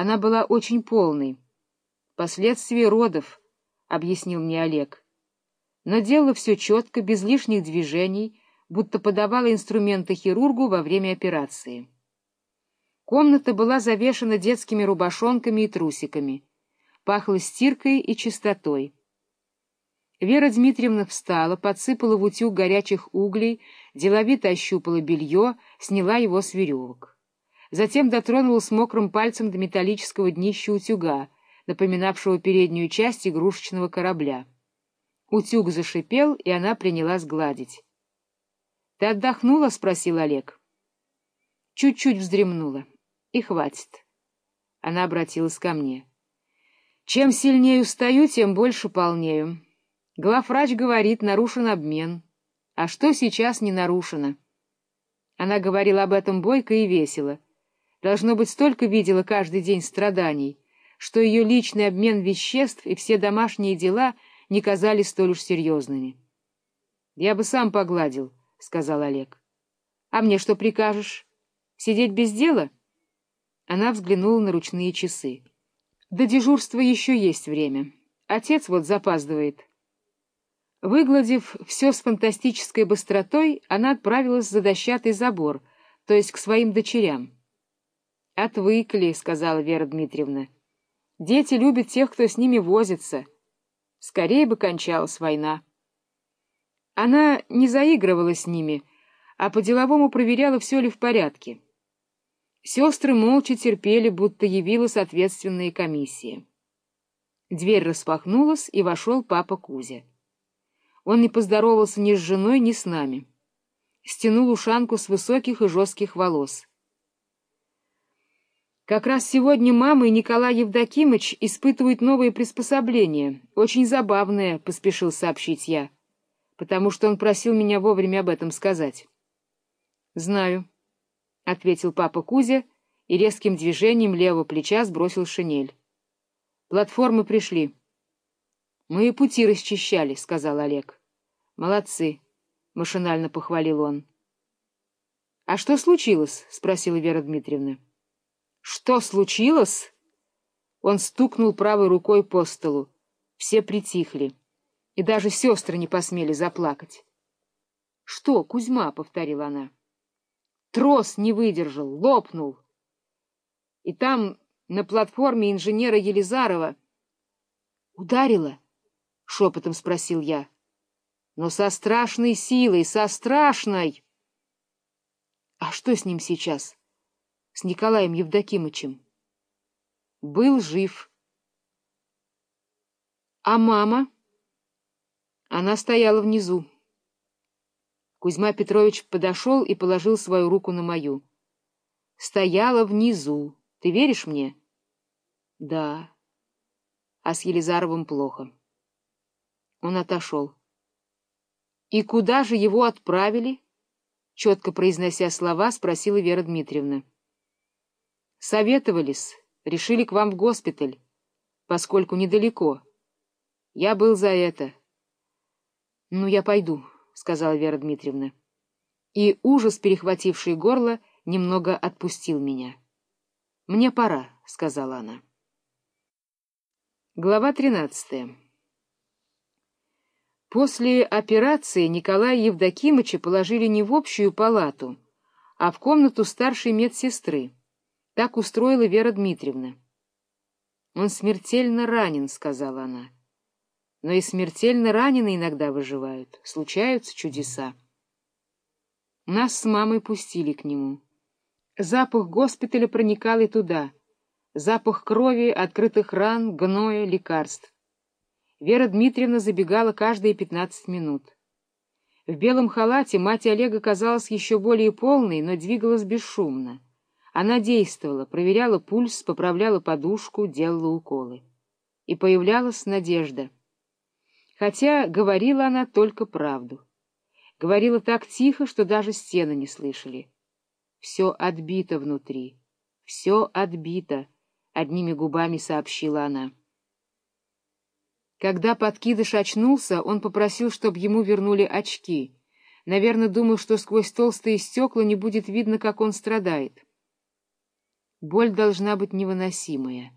Она была очень полной. Последствия родов, — объяснил мне Олег. Но делала все четко, без лишних движений, будто подавала инструменты хирургу во время операции. Комната была завешена детскими рубашонками и трусиками. Пахло стиркой и чистотой. Вера Дмитриевна встала, подсыпала в утюг горячих углей, деловито ощупала белье, сняла его с веревок. Затем дотронулась мокрым пальцем до металлического днища утюга, напоминавшего переднюю часть игрушечного корабля. Утюг зашипел, и она принялась гладить. — Ты отдохнула? — спросил Олег. Чуть-чуть вздремнула. И хватит. Она обратилась ко мне. — Чем сильнее устаю, тем больше полнею. Главврач говорит, нарушен обмен. А что сейчас не нарушено? Она говорила об этом бойко и весело. Должно быть, столько видела каждый день страданий, что ее личный обмен веществ и все домашние дела не казались столь уж серьезными. — Я бы сам погладил, — сказал Олег. — А мне что прикажешь? Сидеть без дела? Она взглянула на ручные часы. — До дежурства еще есть время. Отец вот запаздывает. — Выгладив все с фантастической быстротой, она отправилась за дощатый забор, то есть к своим дочерям. — Отвыкли, — сказала Вера Дмитриевна. — Дети любят тех, кто с ними возится. Скорее бы кончалась война. Она не заигрывала с ними, а по-деловому проверяла, все ли в порядке. Сестры молча терпели, будто явилась ответственная комиссия. Дверь распахнулась, и вошел папа Кузя. Он не поздоровался ни с женой, ни с нами. Стянул ушанку с высоких и жестких волос. Как раз сегодня мама и Николай Евдокимыч испытывают новые приспособления. Очень забавные, — поспешил сообщить я, потому что он просил меня вовремя об этом сказать. — Знаю, — ответил папа Кузя и резким движением левого плеча сбросил шинель. — Платформы пришли. —— Мы пути расчищали, — сказал Олег. — Молодцы, — машинально похвалил он. — А что случилось? — спросила Вера Дмитриевна. — Что случилось? Он стукнул правой рукой по столу. Все притихли, и даже сестры не посмели заплакать. — Что, Кузьма? — повторила она. — Трос не выдержал, лопнул. И там, на платформе инженера Елизарова... — Ударила? —— шепотом спросил я. — Но со страшной силой, со страшной! — А что с ним сейчас? С Николаем Евдокимычем? — Был жив. — А мама? Она стояла внизу. Кузьма Петрович подошел и положил свою руку на мою. — Стояла внизу. Ты веришь мне? — Да. А с Елизаровым плохо. — он отошел. — И куда же его отправили? — четко произнося слова, спросила Вера Дмитриевна. — Советовались, решили к вам в госпиталь, поскольку недалеко. Я был за это. — Ну, я пойду, — сказала Вера Дмитриевна. И ужас, перехвативший горло, немного отпустил меня. — Мне пора, — сказала она. Глава тринадцатая После операции Николая Евдокимыча положили не в общую палату, а в комнату старшей медсестры. Так устроила Вера Дмитриевна. «Он смертельно ранен», — сказала она. «Но и смертельно раненые иногда выживают. Случаются чудеса». Нас с мамой пустили к нему. Запах госпиталя проникал и туда. Запах крови, открытых ран, гноя, лекарств. Вера Дмитриевна забегала каждые пятнадцать минут. В белом халате мать Олега казалась еще более полной, но двигалась бесшумно. Она действовала, проверяла пульс, поправляла подушку, делала уколы. И появлялась надежда. Хотя говорила она только правду. Говорила так тихо, что даже стены не слышали. Все отбито внутри. Все отбито, — одними губами сообщила она. Когда подкидыш очнулся, он попросил, чтобы ему вернули очки. Наверное, думал, что сквозь толстые стекла не будет видно, как он страдает. Боль должна быть невыносимая.